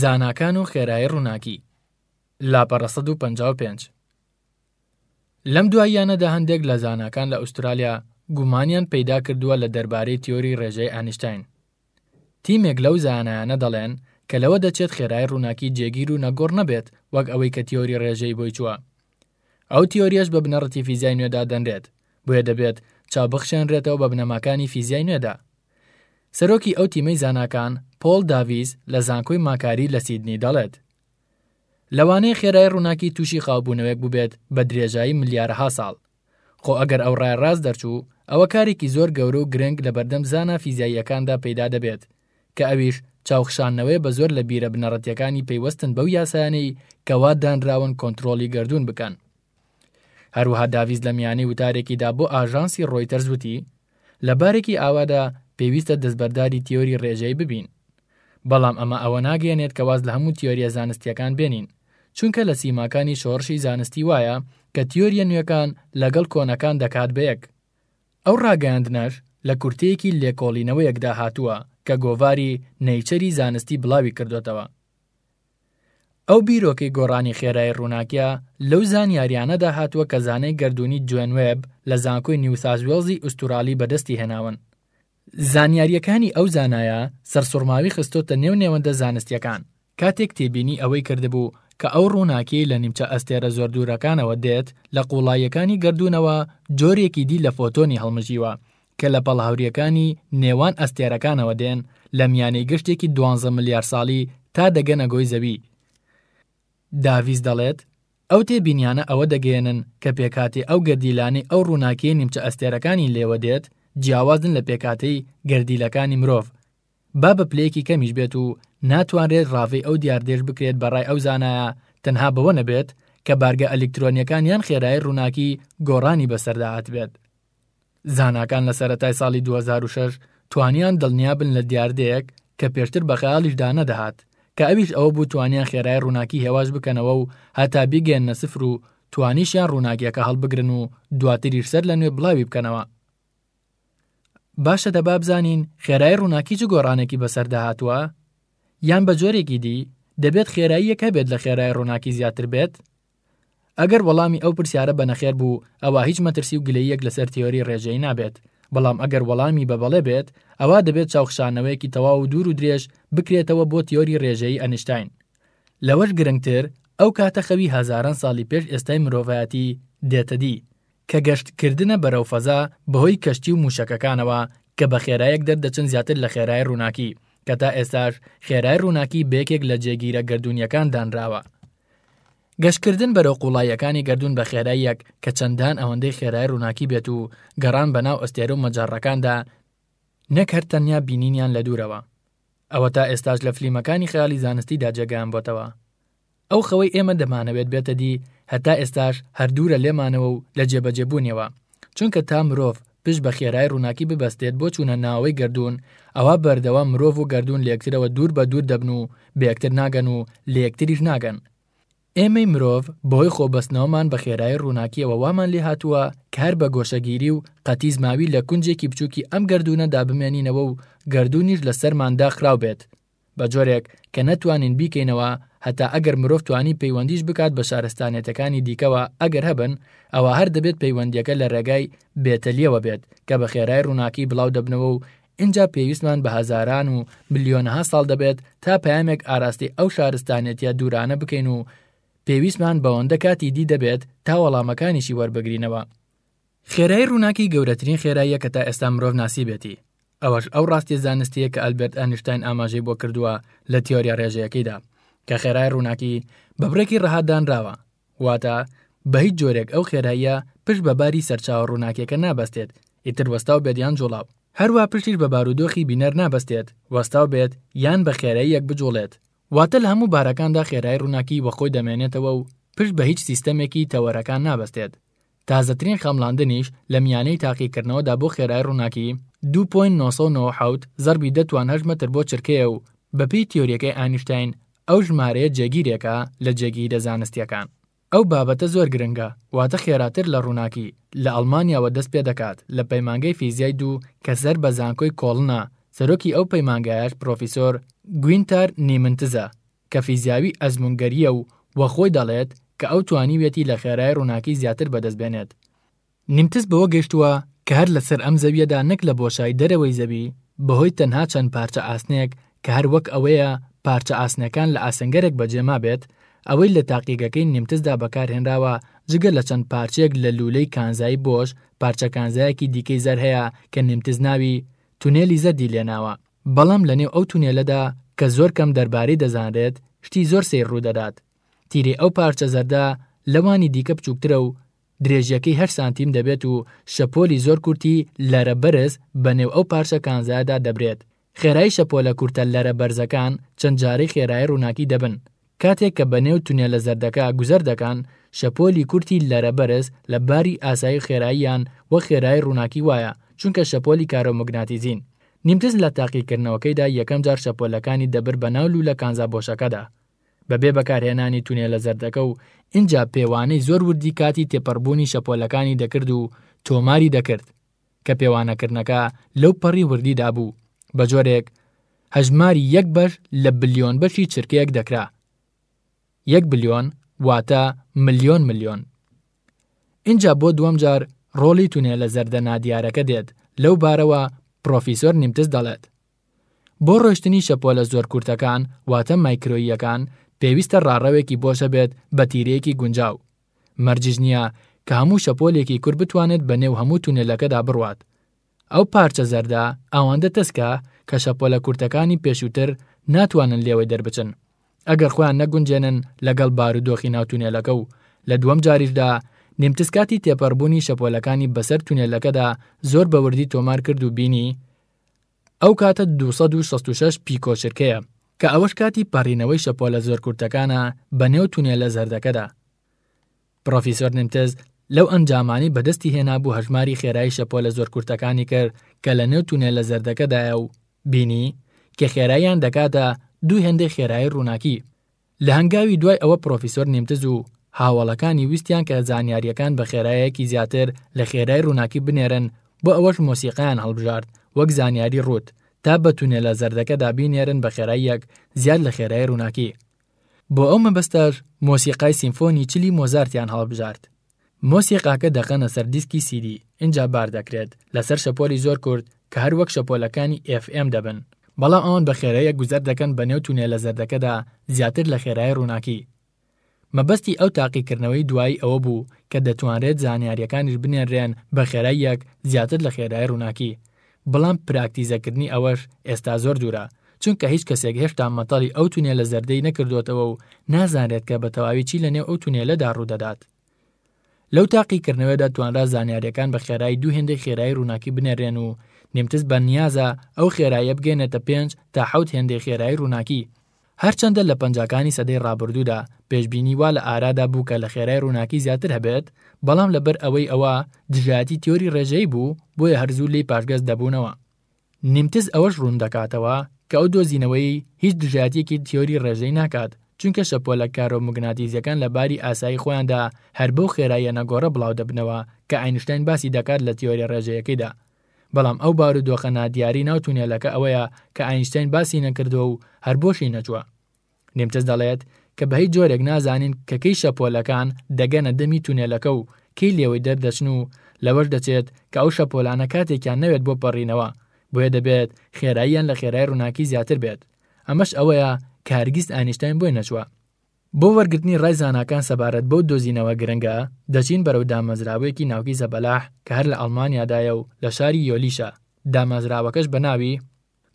زاناکان و خێرایی ڕووناکی، لاپەڕە سەد و پەنجا و پێنج. لەم دواییانەدا هەندێک لە زاناکان لە ئوسترالیا گومانیان پەیدا کردووە لە دەربارەی تیۆری ڕێژەی ئەنیشتاین. تیمێک لەو زانایانە دەڵێن کە لەوە دەچێت خێرای ڕووناکی جێگیر و نەگۆڕ نەبێت وەک ئەوەی کە تیۆری ڕێژەی بۆی چووە، ئەو تیۆریەش بە بنەڕەتی فیزیای نوێ دادەنرێت، بۆیە دەبێت چاو بخشێنرێتەوە بە بنەماکانی فیزیای نوێدا. سەرۆکی ئەو تیمەی زاناکان، پۆڵ داڤیس لە زانکۆی ماکاری لە سیدنی دەڵێت، لەوانەیە خێرای ڕووناکی تووشی خاوبوونەوەیەک بووبێت بە درێژایی ملیارەها ساڵ. خۆ ئەگەر ئەو ڕایە ڕاست دەرچوو، ئەوە کارێکی زۆر گەورە و گرنگ لەبەردەم زانا فیزیاییەکاندا پەیدا دەبێت، کە ئەویش چاوخشاندنەوەیە بە زۆر لە بیرە بنەڕەتییەکانی پەیوەستن بەو یاسایانەی کە وا دانراون کۆنترۆڵی گەردوون بکەن. هەروەها داڤیس لە میانەی وتارێکیدا بۆ ئاژانسی ڕۆیتەرز وتی، لە بارێکی ئاوادا پێویستە دەستبەرداری تیۆری ڕێژەیی ببین. بەڵام ئەمە ئەوە ناگەیەنێت کە واز لە هەموو تیۆرییە زانستییەکان بێنین، چونکە لە سیماکانی شۆڕشی زانستی وایە کە تیۆرییە نوێکان لەگەڵ کۆنەکان دەکات بە یەک. ئەو ڕاگەیاندنەش لە کورتەیەکی لێکۆڵینەوەیەکدا هاتووە کە گۆڤاری نەیچەری زانستی بڵاوی کردۆتەوە. ئەو بیرۆکەی گۆڕانی خێرای ڕووناکییە لەو زانیارییانەدا هاتووە کە زانای گەردوونی جۆن وێب لە زانکۆی نیوساز وێڵزی ئوستورالی بەدەستی هێناون زانیارییەکانی ئەو زانایە سەرسوڕماوی خستۆتە نێو نێوەندە زانستییەکان، کاتێک تێبینی ئەوەی کردبوو کە ئەو ڕووناکیەی لە نیمچە ئەستێرە زۆر دوورەکانەوە دێت لە قوڵاییەکانی گەردوونەوە جۆرێکی دی لە فۆتۆنی هەڵمژیوە کە لە پەڵهاورییەکانی نێوان ئەستێرەکانەوە دێن لە میانەی گەشتێکی دوانزە ملیار ساڵی تا دەگەنە گۆی زەوی داڤیس دەڵێت، ئەو تێبینیانە ئەوە دەگەیەنن کە پێکهاتەی ئەو گەردیلانەی ئەو ڕووناکییە نیمچەئەستێرەکانی لێوە دێت جیاوازن لە پێکهاتەی گەردیلەکانی مرۆڤ با بە پلەیەکی کەمیش بێت و ناتوانرێت ڕاڤەی ئەو دیاردەیەش بکرێت بەڕای ئەو زانایە تەنها بەوە نەبێت کە بارگە ئەلیکترۆنییەکان یان خێرایی ڕووناکی گۆڕانی بەسەردا هاتبێت. زاناکان لە سەرەتای ساڵی دوو هەزار و شەش توانیان دڵنیابن لە دیاردەیەک کە پێشتر بە خەیاڵیشدا نەدەهات کە ئەویش ئەوە بوو توانیان خێرای ڕووناکی هێواش بکەنەوە و هەتا بیگەیەننە سفر و توانیشیان ڕووناکیەکە هەڵبگرن و دواتریش سەر لەنوێ بڵاوی بکەنەوە. باشە دەبا بزانین خێرای ڕووناکی چ گۆڕانێکی بەسەردا هاتووە؟ یان بە جۆرێکی دی دەبێت خێراییەک هەبێت لە خێرای ڕووناکی زیاتر بێت؟ ئەگەر وەڵامی ئەو پرسیارە بە نەخێر بوو ئەوا هیچ مەترسی و گلەییەک لەسەر تیۆری ڕێژەیی نابێت، بەڵام ئەگەر وەڵامی بە بەڵێ بێت ئەوا دەبێت چاوخشانەوەیەکی تەواو و دوور و درێژ بکرێتەوە بۆ تیۆری ڕێژەیی ئەنیشتاین. لەوەش گرنگتر ئەو کاتە خەوی هەزاران ساڵی پێش ئێستای مرۆڤایەتی دێتەدی کە گەشت کردنە بەرەو فەزا بەهۆی کەشتی و موشەکەکانەوە کە بە خێرایەک دەردەچن زیاتر لە خێرای ڕووناکی کە تا ئێستاش خێرای ڕووناکی بە یەکێک لە جێگیرە گەردوونیەکان دانراوە گەشتکردن بەرەو قووڵاییەکانی گەردوون بە خێراییەک کە چەندان ئەوەندەی خێرای ڕووناکی بێت و گەڕان بەناو ئەستێرە و مەجەڕەکاندا نەک هەر تەنیا بینینیان لە دوورەوە ئەوە تا ئێستاش لە فلیمەکانی خەیاڵی زانستیدا جێگەیان بۆتەوە ئەو خەوەی ئێمە دەمانەوێت بێتەدی هەتا ئێستاش هەر دوورە لێمانەوە و لە جێبەجێبوونیەوە چونکە تا مرۆڤ پشت بە خێرای ڕووناکی ببەستێت بۆ چوونە ناوەوەی گەردوون، ئەوا بەردەوام مرۆڤ و گەردوون لەیەکترەوە دوور بە دوور دەبن و بەیەکتر ناگەن و لەیەکتریش ناگەن. ئێمەی مرۆڤ بەهۆی خۆبەستنەوەمان بە خێرایی ڕووناکییەوە وامان لێهاتووە کار بە گۆشەگیری و قەتیس ماوی لە کونجێکی بچووکی ئەم گەردوونەدا بمێنینەوە و گەردوونیش لەسەرمان داخراو بێت، بە جۆرێک کە نەتوانین بیکەینەوە هەتا ئەگەر مرۆڤ توانی پەیوەندیش بکات بە شارستانیەتەکانی دیکەوە ئەگەر هەبن ئەوا هەر دەبێت پەیوەندیەکە لە ڕێگای بێتەلیەوە بێت کە بە خێرای ڕوناکی بڵاو دەبنەوە و ئینجا پێویستمان بە هەزاران و ملیۆنەها ساڵ دەبێت تا پەیامێک ئاراستەی ئەو شارستانێتیە دورانە بکەین و پێویستمان بەوەندە کاتی دی دەبێت تا وەڵامەکانیشی وەربگرینەوە خێرای ڕوناکی گەورەترین خێراییە کە تا ئێستا مرۆڤ ناسیبێتی ئەوەش ئەو ڕاستیە زانستیە کە ئەلبێرت ئەنیشتاین ئاماژەی بۆ کردووە لە تیۆریا ڕێژەیەکەیدا کە خێرای ڕووناکی بە بڕێکی ڕەها دانراوە واتە بە هیچ جۆرێک ئەو خێراییە پشت بە باری سەرچاوە ڕووناکیەکە نابەستێت ئیتر وەستاو بێت یان جوڵاو هەروە پشتیش بە بارودۆخی بینەر نابەستێت وەستاو بێت یان بە خێراییەک بجوڵێت واتە لە هەموو بارەکاندا خێرای ڕووناکی وەخۆی دەمێنێتەوە و پشت بە هیچ سیستەمێکی تەوەرەکان نابەستێت تازەترین خەمڵاندنیش لە میانەی تاقیکردنەوەدا بۆ خێرای ڕووناکی دوو پۆینت نۆ سەد و نەوەد و حەوت زەربی دە توان هەشت مەتر بۆ چرکەیە و بەپێی تیۆرییەکەی ئاینشتاین ئەو ژمارەیە جێگیرێکە لە جێگیرە زانستییەکان. ئەو بابەتە زۆر گرنگە، واتە خێراتر لە ڕووناکی، لە ئەڵمانیاوە دەست پێ دەکات لە پەیمانگەی فیزیای دوو کە سەر بە زانکۆی کۆڵنە، سەرۆکی ئەو پەیمانگایەش پرۆفیسۆر گوینتار نیمنتزە. کە فیزیاوی ئەزموونگەرییە و وە خۆی دەڵێت کە ئەو توانیویەتی لە خێرای ڕووناکی زیاتر بەدەست بێنێت. نیمتس بەوە گەیشتووە کە هەر لەسەر ئەم زەوییەدا نەک لە بۆشای دەرەوەی زەوی بەهۆی تەنها چەند پارچە ئاسنێک کە هەر وەک ئەوەیە پارچە ئاسنەکان لە ئاسنگەرێک بەجێ مابێت ئەوەی لە تاقیگەکەی نیمتسدا بەکارهێنراوە جگە لە چەند پارچەیەک لە لوولەی کانزایی بۆش پارچە کانزایەکی دیکەی زەر هەیە کە نیمتس ناوی تونێلی زەردی لێناوە. بەڵام لە نێو ئەو تونێلەدا کە زۆر کەم دەربارەی دەزانرێت شتی زۆر سەیر ڕوودەدات، تیرەی ئەو پارچە زەردە لەوانی دیکە بچووکترە و درێژیەکەی هەشت سانتیم دەبێت و شەپۆلی زۆر کورتی لەرە بەرز بە نێو ئەو پارچە کانزایەدا دەبرێت خێرایی شەپۆلە کورتە لەرە بەرزەکان چەند جارەی خێرایی ڕووناکی دەبن کاتێک کە بە نێو تونێلە زەردەکە گوزەر دەکان، شەپۆلی کورتی لەرە بەرز لە باری ئاسایی خێراییان وەک خێرایی ڕووناکی وایە، چونکە شەپۆلی کارۆموگناتیزین. نیمتس لە تاقیکردنەوەکەیدا یەکەم جار شەپۆلەکانی دەبرد بە ناو لوولە کانزا بۆشەکەدا بەبێ بەکارهێنانی تونێلە زەردەکە و ئینجا پێوانەی زۆر وردی کاتی تێپەڕبوونی شەپۆلەکانی دەکرد و تۆماری دەکرد. کە پێوانەکردنەکە لەو پەڕی وردیدا بوو، بە جۆرێک هەژماری یەک بەش لە بلیۆن بەشی چرکەیەک دەکرا، یەک بلیۆن واتە ملیۆن ملیۆن. ئینجا بۆ دووەم جار ڕۆڵی تونێلە زەردە نادیارەکە دێت، لەو بارەوە پڕۆفیسۆر نیمتس دەڵێت، بۆ ڕۆیشتنی شەپۆلە زۆر کورتەکان واتە مایکرۆییەکان پێویستە ڕاڕەوێکی بۆش هەبێت بە تیرەیەکی گونجاو، مەرجیش نییە کە هەموو شەپۆلێکی کورت بتوانێت بە نێو هەموو تونێلەکەدا بڕوات. ئەو پارچە زەردە ئەوەندە تەسکە کە شەپۆلە کورتەکانی پێشووتر ناتوانن لێوەی دەربچن ئەگەر خۆیان نەگونجێنن لەگەڵ بارودۆخی ناو تونێلەکە و لە دووەم جاریشدا نیمتس کاتی تێپەڕبوونی شەپۆلەکانی بەسەر تونێلەکەدا زۆر بە وردی تۆمار کرد و بینی ئەو کاتە دوو سەد و شەست و شەش پیکۆ چرکەیە، کە ئەوەش کاتی پەڕینەوەی شەپۆلە زۆر کورتەکانە بە نێو تونێلە زەردەکەدا. پڕۆفیسۆر نمتز لەو ئەنجامانەی بە دەستی هێنابوو هەژماری خێرایی شەپۆلە زۆر کورتەکانی کرد کە لە نێو تونێلە زەردەکەدایە و بینی کە خێراییان دەکاتە دوو هێندەی خێرایی ڕووناکی. لە هەنگاوی دوای ئەوە پرۆفیسۆر نیمتز و هاوەڵەکانی ویستیان کە زانیارییەکان بە خێرایەکی زیاتر لە خێرای ڕووناکی بنێرن بۆ ئەوەش مۆسیقایان هەڵبژارد وەک زانیاری ڕووت تا بە تونێلە زەردەکەدا بینێرن بە خێراییەک زیاد لە خێرای ڕووناکی بۆ ئەو مەبەستەش مۆسیقای سیمفۆنی چلی مۆزارتیان هەڵبژارد مۆسیقاکە دەخەنە سەر دیسکی سیدی ئینجا بار دەکرێت لەسەر شەپۆلی زۆر کورت کە هەر وەک شەپۆلەکانی ئێف ئێم دەبن بەڵام ئەوان بە خێراییەک گوزەر دەکەن بە نێو تونێلە زەردەکەدا زیاتر لە خێرایی ڕووناکی. مەبەستی ئەو تاقیکردنەوەی دوایی ئەوە بوو کە دەتوانرێت زانیارییەکانیش بنێررێن بە خێراییەک زیاتر لە خێرایی ڕووناکی بەڵام پراکتیزەکردنی ئەوەش ئێستا زۆر دوورە، چونکە هیچ کەسێک هێشتا مەتەڵی ئەو تونێلە زەردەی نەکردۆتەوە و نازانرێت کە بەتەواوی چی لەنێو ئەو تونێلەدا ڕوودەدات. لەو تاقیکردنەوەدا توانرا زانیارییەکان بە خێرایی دوو هێندەی خێرایی ڕووناکی بنێررێن و نیمتس بەنیازە ئەو خێراییە بگەینێتە پێنج تا حەوت هێندەی خێرایی ڕووناکی، هەرچەندە لە پەنجاکانی سەدەی ڕابردوودا پێشبینی وا لە ئارادا بوو کە لە خێرای ڕووناکی زیاتر هەبێت، بەڵام لەبەر ئەوەی ئەوە دژایەتی تیۆری ڕێژەیی بوو، بۆیە هەر زوو لێی پاشگەز دەبوونەوە. نیمتز ئەوەش ڕوون دەکاتەوە کە ئەو دۆزینەوەیەی هیچ دژایەتییەکی تیۆری ڕێژەیی ناکات، چونکە شەپۆلە کارۆموگناتیزییەکان لە باری ئاسایی خۆیاندا هەر بەو خێراییە نەگۆڕە بڵاو دەبنەوە کە ئاینشتاین باسی دەکات لە تیۆرییە ڕێژەیەکەیدا. بەڵام ئەو بارودۆخە نادیاری ناو تونێلەکە ئەوەیە کە ئاینشتاین باسی نەکردووە و هەر بۆشی نەجووە. نیمتس دەڵێت کە بە هیچ جۆرێک نازانین کە کەی شەپۆلەکان دەگەنە دەمی تونێلەکە و کەی لێوەی دەردەچن و لەوەش دەچێت کە ئەو شەپۆلانە کاتێکیان نەوێت بۆ پەڕینەوە بۆیە دەبێت خێراییان لە خێرای ڕووناکی زیاتر بێت ئەمەش ئەوەیە کە هەرگیز ئاینشتاین بۆی نەچووە. بۆ وەرگرتنی ڕای زاناکان سەبارەت بەو دۆزینەوە گرنگە، دەچین بەرەو دامەزراوەیەکی ناوکی زەبەلاح کە هەر لە ئەڵمانیادایە و لە شاری یۆلیشە، دامەزراوەکەش بە ناوی،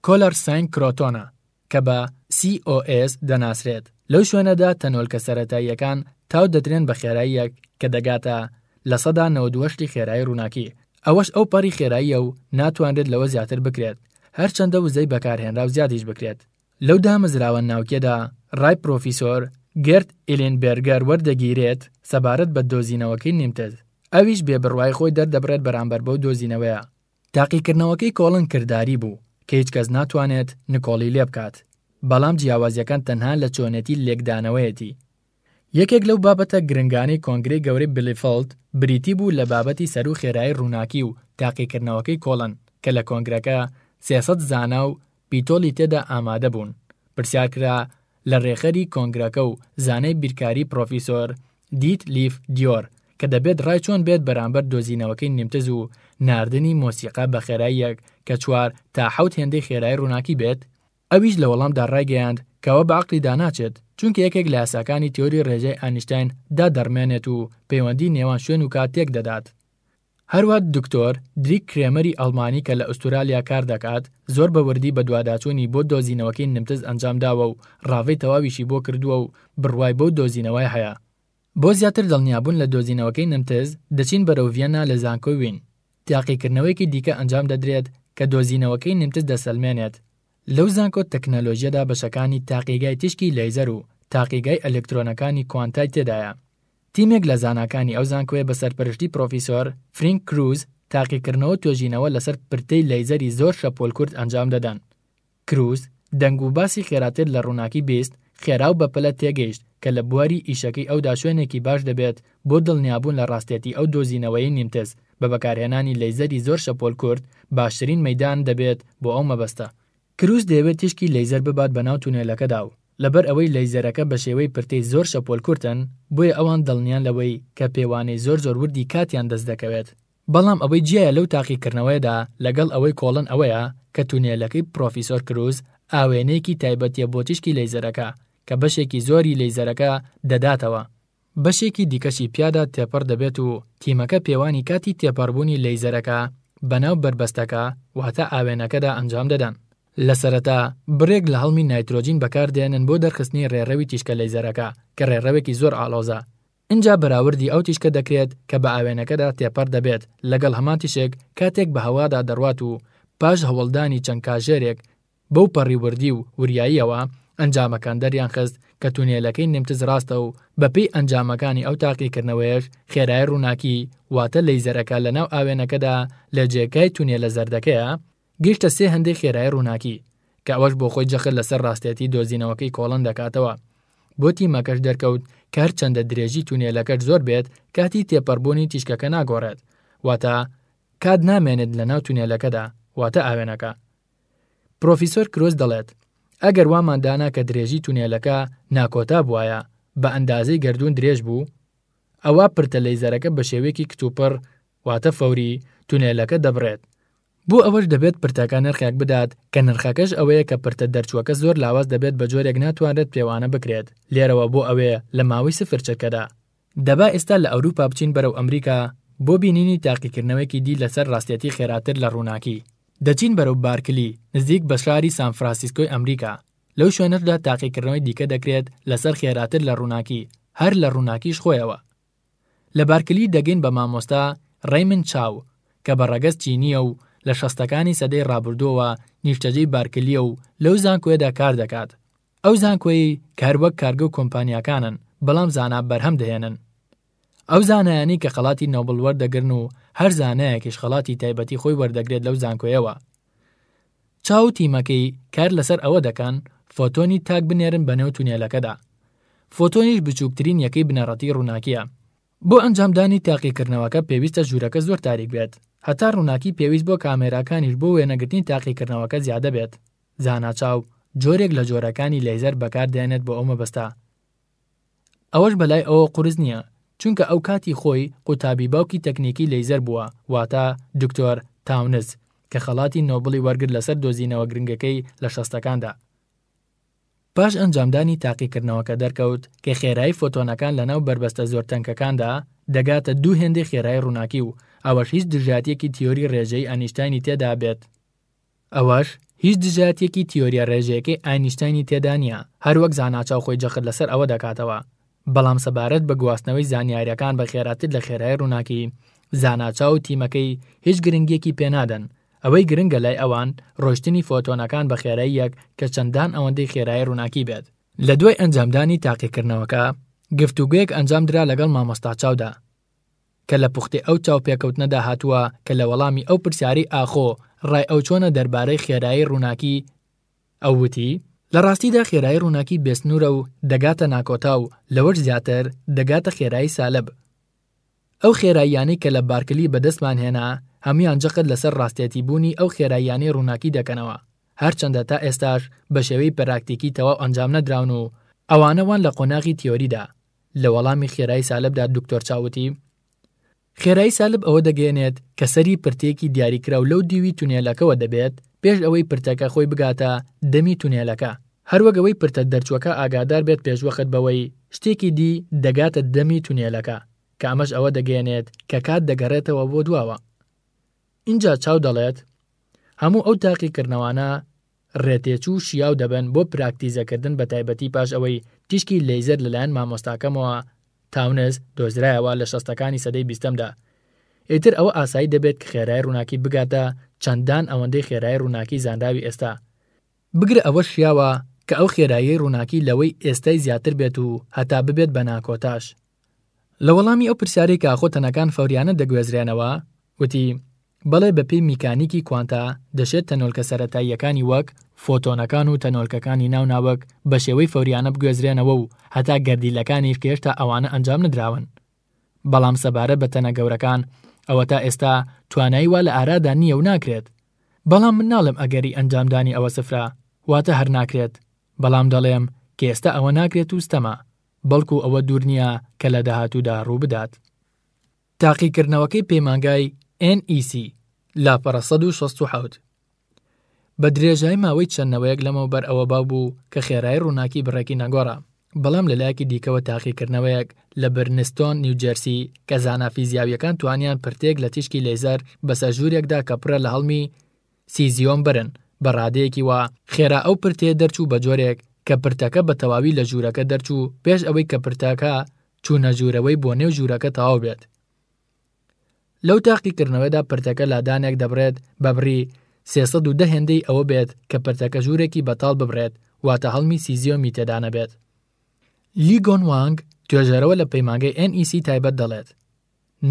کۆلەر ساینک کرۆتۆنە، کە بە، COS، دەناسرێت، لەو شوێنەدا تەنۆلکە سەرەتاییەکان تاو دەدرێن بە خێراییەک کە دەگاتە، لە سەدا نەوەد و هەشت ی خێرایی ڕووناکی، ئەوەش ئەو پەڕی خێراییە و ناتوانرێت لەوە زیاتر بکرێت، هەرچەندە وزەی بەکارهێنراو زیادیش بکرێت. لەو دامەزراوە ناوکیەدا ڕای پرۆفیسۆر گێرت ئیلینبێرگەر وەردەگیرێت سەبارەت بە دۆزینەوەکەی نیمتد، ئەویش بێبڕوای خۆی دەردەبڕێت بەرامبەر بەو دۆزینەوەیە. تاقیکردنەوەکەی کۆڵن کرداری بوو کە هیچ کەس ناتوانێت نکۆڵی لێبکات، بەڵام جیاوازیەکان تەنها لە چۆنێتی لێکدانەوەیەتی. یەکێک لەو بابەتە گرنگانەی کۆنگرەی گەورەی بلیفڵد بریتی بوو لە بابەتی سەروو خێرایی ڕووناکی و تاقیکردنەوەکەی کۆڵن کە لە کۆنگرەکە سێ سەد زانا و پیتۆلی تێدا ئامادە بوون پرسیار کرا لە ڕێخەری کۆنگرەکە و زانای بیرکاری پڕۆفیسۆر دیت لیف دیۆر کە دەبێت ڕای چۆن بێت بەرامبەر دۆزینەوەکەی نیمتز و ناردنی مۆسیقا بە خێراییەک کە چوار تا حەوت هێندەی خێرایی ڕووناکی بێت ئەویش لە وەڵامدا ڕایگەیاند کە ئەوە بە عەقڵی دا ناچێت، چونکە یەکێک لە یاساکانی تیۆری ڕێژەی ئاینشتاین دا دەڕمێنێت و پەیوەندی نێوان شوێن و کات تێک دەدات. هەروا دکتۆر دریک کرێمەری ئەڵمانی کە لە ئوستورالیا کار دەکات، زۆر بە وردی بەدواداچوونی بۆ دۆزینەوەکەی نمتز ئەنجام داوە و ڕاڤەی تەواویشی بۆ کردووە و بڕوای بەو دۆزینەوە هەیە. بۆ زیاتر دڵنیابوون لە دۆزینەوەکەی نەمتز، دەچین بەرەو ڤیەننا لە زانکۆی وین. تاقیکردنەوەیەکی دیکە ئەنجام دەدرێت کە دۆزینەوەکەی نمتز دەسەلمێنێت. لەو زانکۆ تەکنەلۆژیەدا بەشەکانی تاقیگای تیشکی لەیزەر و تاقیگای ئەلکترۆنەکانی کوانتای تێدایە. تیمێک لە زاناکانی ئەو زانکۆیە بە سەرپەرشتی پرۆفیسۆر فرینک کروز تاقیکردنەوە توێژینەوە لەسەر پرتەی لەیزەری زۆر شەپۆل کورت ئەنجام دەدەن. کرووز، دەنگ و باسی خێراتر لە ڕووناکی بیست، خێرا و بەپەلە تێگەیشت کە لە بواری ئیشەکەی ئەودا شوێنێکی باش دەبێت بۆ دڵنیابوون لە ڕاستێتی ئەو دۆزینەوەی نیمتس، بە بەکارهێنانی لەیزەری زۆر شەپۆل کورت باشترین مەیدان دەبێت بۆ ئەو مەبەستە. کرووز دەیەوێت تیشکی لەیزەر ببات بە ناو تونێلەکەدا و لەبەر ئەوەی لەیزەرەکە بە شێوەی پرتەی زۆر شەپۆل کورتن، بۆیە ئەوان دڵنیان لەوەی کە پێوانەی زۆر زۆر وردی کاتیان دەست دەکەوێت بەڵام ئەوەی جیایە لەو تاقیکردنەوەیەدا لەگەڵ ئەوەی کۆڵن ئەوەیە کە تونێلەکەی پرۆفیسۆر کروز ئاوێنەیەکی تایبەتیە بۆ تیشکی لەیزەرەکە کە بەشێکی زۆری لەیزەرەکە دەداتەوە، بەشێکی دیکەشی پیادا تێپەڕ دەبێت و تیمەکە پێوانی کاتی تێپەڕبوونی لەیزەرەکە بەناو بەربەستەکە واتە ئاوێنەکەدا ئەنجام دەدەن. لە سەرەتا بڕێک لە هەڵمی نایترۆجین بەکاردێنن بۆ دەرخستنی ڕێڕەوی تیشکە لەیزەرەکە کە ڕێڕەوێکی زۆر ئاڵۆزە، ئینجا بەراوردی ئەو تیشکە دەکرێت کە بە ئاوێنەکەدا تێپەڕ دەبێت لەگەڵ هەمان تیشک کاتێک بە هەوادا دەڕوات و پاش هەوڵدانی چەند کاژێرێک بەو پەڕی وردی و وریاییەوە ئەنجامەکان دەریان خست کە تونێلەکەی نیمتز ڕاستە و بەپێی ئەنجامەکانی ئەو تاقیکردنەوەیەش خێرای ڕووناکی واتە لەیزەرەکە لەناو ئاوێنەکەدا لە جێگای تونێلە زەردەکەیە گەیشتە سێ هەندەی خێرای ڕووناکی، کە ئەوەش بۆ خۆی جەخت لەسەر ڕاستێتی دۆزینەوەکەی کۆڵن دەکاتەوە. بۆ تیمەکەش دەرکەوت کە هەرچەندە درێژی تونێلەکەش زۆر بێت، کاتی تێپەڕبوونی تیشکەکە ناگۆڕێت، واتە کات نامێنێت لەناو تونێلەکەدا، واتە ئاوێنەکە. پرۆفیسۆر کرۆس دەڵێت، ئەگەر وامان دانا کە درێژی تونێلەکە ناکۆتا بوایە، بە ئەندازەی گەردوون درێژ بوو، ئەوا پرتە لەیزەرەکە بە شێوەیەکی کتوپڕ، واتە فەوری، تونێلەکە دەبڕێت، بۆ ئەوەش دەبێت پرتەکە نرخێک بدات کە نرخەکەش ئەوەیە کە پرتە دەرچووەکە زۆر لاواز دەبێت بە جۆرێک ناتوانرێت پێوانە بکرێت لێرەوە بۆ ئەوێ لە ماوەی سفر چرکەدا. دەبا ئێستا لە ئەوروپا بچین بەرەو ئەمریکا بۆ بینینی تاقیکردنەوەیەکی دی لەسەر ڕاستێتی خێراتر لە ڕووناکی. دەچین بەرەو بارکلی نزیک بە شاری سانفراسیسکۆی ئەمریکا لەو شوێنەشدا تاقیکردنەوەی دیکە دەکرێت لەسەر خێراتر لە ڕووناکی هەر لە ڕووناکیش خۆیەوە. لە بارکلی دەگەین بە مامۆستا ڕەیمن چاو کە بە ڕەگەز چینییە و لە شەستەکانی سەدەی ڕابردووەوە نیشتەجێی بارکلییە و لەو زانکۆیەدا کار دەکات، ئەو زانکۆیەی کە هەر وەک کارگە و کۆمپانیاکانن بەڵام زانا بەرهەم دەهێنن. ئەو زانایانەی کە خەڵاتی نۆبڵ وەردەگرن و هەر زانایەکیش خەڵاتی تایبەتی خۆی وەردەگرێت لەو زانکۆیەوە. چاو و تیمەکەی کار لەسەر ئەوە دەکەن فۆتۆنی تاک بنێرن بەنێو تونێلەکەدا. فۆتۆنیش بچووکترین یەکەی بنەڕەتیی ڕووناکییە. بۆ ئەنجامدانی تاقیکردنەوەکە پێویستە ژوورەکە زۆر تاریک بێت هەتا ڕووناکیی پێویست بۆ کامێراکانیش بۆ وێنەگرتنی تاقیکردنەوەکە زیادە بێت. زاناچاو جۆرێک لە جۆرەکانی لەیزەر بەکار دێنێت بۆ ئەو مەبەستە. ئەوەش بەلای ئەوە قورس نیە چونکە ئەو کاتی خۆی قوتابی باوکی تەکنیکی لەیزەر بووە واتە دکتۆر تاونز کە خەڵاتی نۆبڵی وەرگرت لەسەر دۆزینەوە گرنگەکەی لە شەستەکاندا. پاش ئەنجامدانی تاقیکردنەوەکە دەرکەوت کە خێرایی فۆتۆنەکان لەناو بەربەستە زۆر تەنکەکاندا دەگاتە دوو هێندەی خێرایی ڕووناکی و ئەوەش هیچ دژایەتیەکی تیۆری ڕێژەیی ئەنیشتاینی تێدا بێت، ئەوەش هیچ دژایەتیەکی تیۆریە ڕێژەیەکەی ئاینیشتاینی تێدا نیە، هەروەک زاناچاو خۆی جەخت لەسەر ئەوە دەکاتەوە. بەڵام سەبارەت بە گواستنەوەی زانیاریەکان بە خێراتر لە خێرای ڕووناکی، زاناچاو و تیمەکەی هیچ گرنگیەکی پێنادەن، ئەوەی گرنگە لای ئەوان ڕۆشتنی فۆتۆنەکان بە خێراییەک کە چەندان ئەوەندەی خێرایی ڕووناکی بێت. لە دوای ئەنجامدانی تاقیکردنەوەکە، گفتوگۆیەک ئەنجامدرا لەگەڵ مامۆستا چاودا، کە لە پوختەی ئەو چاوپێکەوتنەدا هاتووە کە لە وەڵامی ئەو پرسیارەی ئاخۆ ڕای ئەو چۆنە دەربارەی خێرایی ڕووناکی، ئەو وتی، لە ڕاستیدا خێرایی ڕووناکی بێسنوورە و دەگاتە ناکۆتا و لەوەش زیاتر دەگاتە خێرایی سالب. ئەو خێراییانەی کە لە بارکلی بەدەستمان هێنا هەموویان جەخت لەسەر ڕاستێتیبوونی ئەو خێراییانەی ڕووناکی دەکەنەوە، هەرچەندە تا ئێستاش بە شێوەی پراکتیکی تەواو ئەنجام نەدراون و ئەوانە وان لە قۆناغی تیۆریدا، لە وەڵامی خێرای سالبدا دکتۆر چا وتی، خێرای سالب ئەوە دەگەیەنێت کە سەری پرتێکی دیاریکراو لەو دیوی تونێلەکەوە دەبێت پێش ئەوەی پرتەکە خۆی بگاتە دەمی تونێلەکە، هەروەک ئەوەی پرتە دەرچووەکە ئاگادار بێت پێشوەخت بەوەی شتێکی دی دەگاتە دەمی تونێلەکە، کە ئەمەش ئەوە دەگەیەنێت کە کات دەگەڕێتەوە بۆ دواوە. ئینجا چاو دەڵێت، هەموو ئەو تاقیکردنەوانە رێتێچوو شیاو دەبن بۆ پراکتیزەکردن بەتایبەتی پاش ئەوەی تیشکی لەیزەر لەلایەن مامۆستاکەمەوە، تاونس، دۆزرایەوە لە شەستەکانی سەدەی بیستەمدا. ئیتر ئەوە ئاسایی دەبێت کە خێرای رووناکی بگاتە چەندان ئەوەندەی خێرای رووناکی زانراوی ئێستا. بگرە ئەوەش شیاوە کە ئەو خێراییەی رووناکی لەوەی ئێستای زیاتر بێت و هەتا ببێت بە ناکۆتاش. لە وەڵامی ئەو پرسیارەی کە ئاخۆ تەنەکان فەوریانە دەگوێزرێنەوە، گوتی، بەڵێ بەپێی میکانیکی کوانتا دەشێت تەنۆلکە سەرەتاییەکانی وەک فۆتۆنەکان و تەنۆلکەکانی ناو ناوک بە شێوەی فەوریانە بگوێزرێنەوە و هەتا گەردیلەکانیش کە هێشتا ئەوانە ئەنجام نەدراون بەڵام سەبارەت بە تەنە گەورەکان ئەوە تا ئێستا توانایی وا لە ئارادا نییە و ناکرێت بەڵام من ناڵێم ئەگەری ئەنجامدانی ئەوە سفرە واتە هەر ناکرێت بەڵام دەڵێم کە ئێستا ئەوە ناکرێت و ستەمە بەڵکو ئەوە دوور نییە کە لە داهاتوودا ڕووبدات. تاقیکردنەوەکەی پەیمانگای NEC لاپەڕە سەد و شەست و حەوت. بە درێژای ماوەی چەند نەوەیەک لەمەوبەر ئەوە باو بوو کە خێرایی ڕووناکی بڕێکی نەگۆڕە، بەڵام لە لایەکی دیکەوە تاقیکردنەوەیەک لە برنستۆن، نیوجێرسی، کە زانا فیزیاوییەکان توانیان پرتێک لە تیشکی لەیزەر بەسەر ژوورێکدا کە پڕە لە هەڵمی، سیزیۆم برن، بە ڕادەیەکی وا خێرا ئەو پرتەیە دەرچوو بە جۆرێک کە پرتەکە بە تەواوی لە ژوورەکە دەرچوو پێش ئەوەی کە پرتەکە چوونە ژوورەوەی بۆ نێو ژوورەکە تەواو بێت. لەو تاقیکردنەوەدا پرتەکە لادانێک دەبڕێت بە بڕی سێ سەد و دە هێندەی ئەوە بێت کە پرتەکە ژوورێکی بەتاڵ ببڕێت واتە هەڵمی سیزیۆمی تێدا نەبێت. لیگۆن وانگ، توێژەرەوە لە پەیمانگەی NEC تایبەت دەڵێت،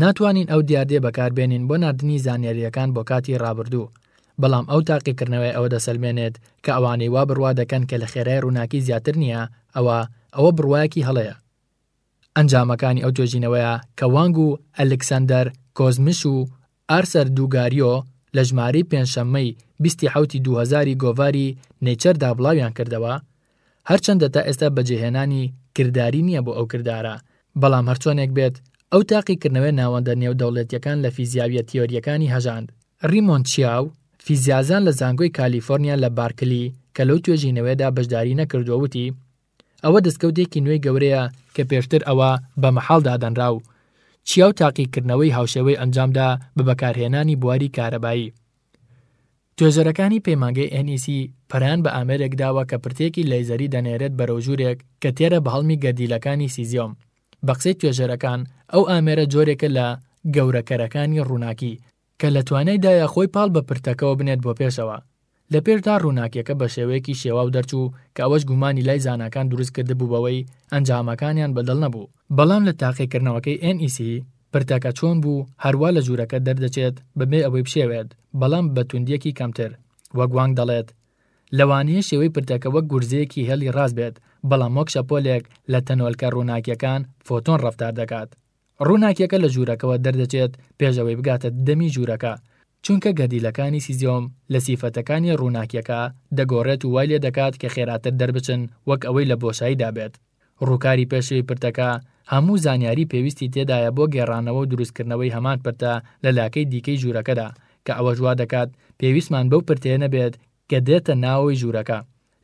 ناتوانین ئەو دیاردەیە بەکاربێنین بۆ ناردنی زانیارییەکان بۆ کاتی ڕابردوو، بەڵام ئەو تاقیکردنەوەیە ئەوە دەسەلمێنێت کە ئەوانەی وا بڕوا دەکەن کە لە خێرای ڕووناکی زیاتر نییە ئەوا ئەوە بڕوایەکی هەڵەیە. ئەنجامەکانی ئەو توێژینەوەیە کە وانگ و ئەلکسەندەر کۆزمش و ئارسەر دوگاریۆ لە ژمارەی پێنجشەممەی بیست ی حەوتی دوو هەزار ی گۆڤاری نەیچەر دا بڵاویان کردەوە، هەرچەندە تا ئێستا بەجێهێنانی کرداری نییە بۆ ئەو کردارە، بەڵام هەرچۆنێک بێت ئەو تاقیکردنەوەی ناوەندە نێودەوڵەتییەکان لە فیزیاوییە تیۆرییەکانی هەژاند. ریمۆن چیاو، فیزیازان لە زانکۆی کالیفۆرنیا لە بارکلی کە لەو توێژینەوەیەدا بەشداری نەکردووە وتی، ئەوە دەستکەوتێکی نوێی گەورەیە کە پێشتر ئەوە بە مەحاڵ دادەنرا و چیا و تاقیکردنەوەی هاوشێوەی ئەنجامدا بە بەکارهێنانی بواری کارەبایی. توێژەرەکانی پەیمانگەی NEC پەرەیان بە ئامێرێک داوە کە پرتێکی لەیزەری دەنێرێت بەرەو ژوورێک کە تێرە بە هەڵمی گەردیلەکانی سیزیۆم. بە قسەی توێژەرەکان، ئەو ئامێرە جۆرێکە لە گەورەکەرەکانی ڕووناکی کە لە توانای دایە خۆی پاڵ بە پرتەکەوە بنێت بۆ پێشەوە. لە پێشدا ڕووناکییەکە بە شێوەیەکی شێواو دەرچوو کە ئەوەش گومانی لای زاناکان دروست کردبوو بەوەی ئەنجامەکانیان بە دڵ نەبوو. بەڵام لە تاقیکردنەوەکەی ئێن ئی سی، پرتەکە چۆن بوو هەر وا لە ژوورەکە دەردەچێت بە بێ ئەوەی بشێوێت، بەڵام بە توندییەکی کەمتر. وەک وانگ دەڵێت، لەوانەیە شێوەی پرتەکە وەک گورزەیەکی هێڵی ڕاست بێت، بەڵام وەک شەپۆلێک لە تەنۆلکە ڕووناکییەکان، فۆتۆن، ڕەفتار دەکات. ڕووناکیەکە لە ژوورەکەوە دەردەچێت پێش ئەوەی بگاتە دەمی ژوورەکە، چونکە گەردیلەکانی سیزیۆم لە سیفەتەکانی ڕووناکیەکە دەگۆڕێت و وای لێدەکات کە خێراتر دەربچن وەک ئەوەی لە بۆشاییدا بێت. ڕووکاری پێشەوی پرتەکە هەموو زانیاری پێویستی تێدایە بۆ گێڕانەوە و دروستکردنەوەی هەمان پرتە لە لاکەی دیکەی ژوورەکەدا، کە ئەوەش وادەکات پێویستمان بەو پرتەیە نەبێت کە دێتە ناوەوەی ژوورەکە.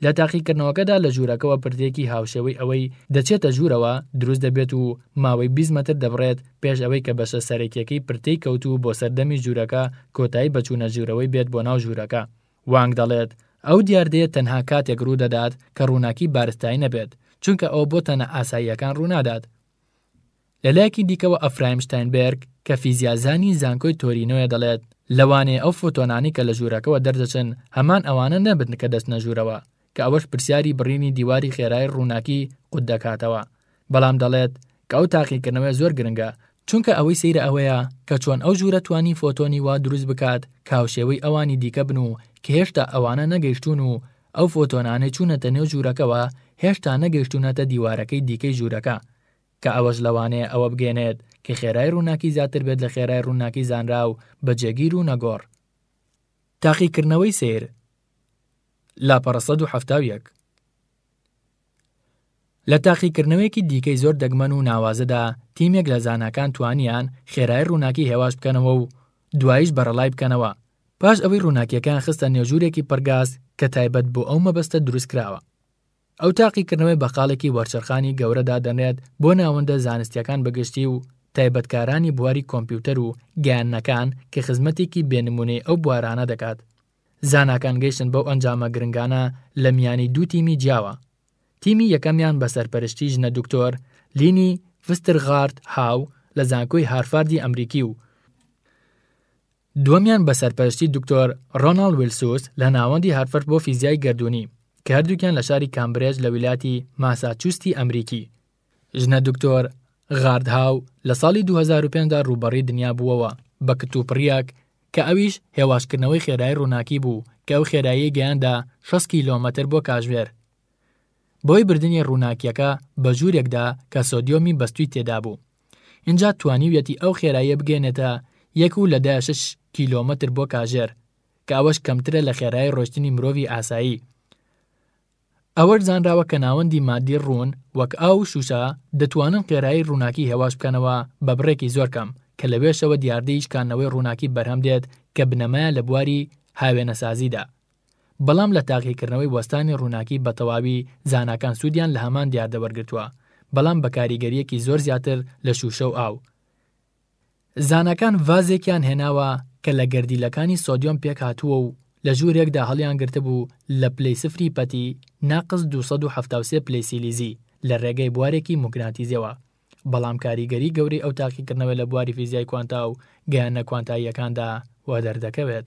لە تاقیکردنەوەکەدا لە ژوورەکەوە پردێکی هاوشێوەی ئەوەی دەچێتە ژوورەوە دروست دەبێت و ماوەی بیست مەتر دەبڕێت پێش ئەوەی کە بەشە سەرەکیەکەی پردتێی کەوتوو بۆ سەر دەمی ژوورەکە کۆتایی بە چوونە ژوورەوەی بێت بۆ ناو ژوورەکە. وانگ دەڵێت، ئەو دیاردەیە تەنها کاتێک ڕوودەدات کە ڕووناکی بارستایی نەبێت، چونکە ئەوە بۆ تەنە ئاساییەکان ڕوونادات. لە لایەکی دیکەوە ئەفرایم شتاینبێرگ کە فیزیازانی زانکۆی تۆرینۆیە دەڵێت لەوانەیە ئەو فۆتۆنانەی کە لە ژوورەکەوە دەردەچن هەمان ئەوانە نەبن کە دەچنە ژوورەوە کە ئەوەش پرسیاری بڕینی دیواری خێرای ڕووناکی قوت دەکاتەوە بەڵام دەڵێت کە ئەو تاقیکردنەوەیە زۆر گرنگە چونکە ئەوەی سەیرە ئەوەیە کە چۆن ئەو ژوورە توانی فۆتۆنی وا دروست بکات کە هاوشێوەی ئەوانی دیکە بن و کە هێشتا ئەوانە نەگەیشتوون و ئەو فۆتۆنانەی چوونەتە نێو ژوورەکەوە هێشتا نەگەیشتوونەتە دیوارەکەی دیکەی ژوورەکە کە ئەوەش لەوانەیە ئەوە بگەینێت کە خێرای ڕووناکی زیاتر بێت لە خێرای ڕووناکی زانراو بە جێگیر و نەگۆڕ. تاقیکردنەوەی سەیر، لاپەڕە سەد و حەفتا و یەک. لە تاقیکردنەوەیەکی دیکەی زۆر دەگمەن و ناوازەدا تیمێک لە زاناکان توانیان خێرای ڕووناکی هێواش بکەنەوە و دواییش بەرەڵای بکەنەوە، پاش ئەوەی ڕووناکییەکەیان خستە نێو ژوورێکی پڕ گاز کە تایبەت بۆ ئەو مەبەستە دروستکراوە. ئەو تاقیکردنەوەی بەقاڵێکی وەرچەرخانی گەورە دادەنرێت بۆ ناوەندە زانستییەکان بەگشتی و تایبەتکارانی بواری کۆمپیوتەر و گەیاندنەکان کە خزمەتێکی بێ نموونەی ئەو بوارانە دەکات. زاناکان گەیشتن بەو ئەنجامە گرنگانە لە میانی دوو تیمی جیاوە. تیمی یەکەمیان بە سەرپەرشتی ژنە دکتۆر لینی ڤسترغارت هاو لە زانکۆی هارفاردی ئەمریکی و، دووەمیان بە سەرپەرشتی دکتۆر ڕۆناڵد ویلسوس لە ناوەندی هارفرد بۆ فیزیای گەردوونی کە هەردووکیان لە شاری کامبرێج لە ویلاتی ماساچوستی ئەمریکی ژنە دکتۆر غارد هاو لە ساڵی 2005 دا ڕووبەڕی دنیا بووەوە بە کتوپڕیەک کە ئەویش هێواشکردنەوەی خێرایی ڕووناکی بوو کە ئەو خێراییەی گەیاندە 60 کیلۆمەتر بۆ کاژێر بۆی بردنی ڕووناکیەکە بە ژوورێکدا کە سۆدیۆمی بەستووی تێدابوو. ئینجا توانیویەتی ئەو خێراییە بگەیەنێتە یەک و لە دە شەش کیلۆمەتر بۆ کاژێر کە ئەوەش کەمترە لە خێرایی ڕۆشتنی مرۆڤی ئاسایی. ئەوەش زانراوە کە ناوەندی مادی ڕوون وەک ئاو و شووشە دەتوانن خێرایی ڕووناکی هێواش بکەنەوە بە بڕێکی زۆر کەم کە لەوێشەوە دیاردەی شکاندنەوەی ڕووناکی بەرهەم دێت کە بنەمایە لە بواری هاوێنەسازیدا. بەڵام لە تاقیکردنەوەی وەستانی ڕووناکی بەتەواوی زاناکان سوودیان لە هەمان دیاردە وەرگرتووە بەڵام بە کاریگەرییەکی زۆر زیاتر لە شووشە و ئاو. زاناکان ڤازێکیان هێناوە کە لە گەردیلەکانی سۆدیۆم پێکهاتووە و لە ژوورێکدا هەڵیانگرتبوو لە پلەی سفری پەتی، ناقس دوو سەد و حەفتا و سێ پلەی سیلیزی، لە ڕێگەی بوارێکی موگناتیزیەوە. بەڵام کاریگەری گەورەی ئەو تاقیکردنەوە لە بواری فیزیای کوانتا و گەیاندنە کوانتاییەکاندا وەدەردەکەوێت.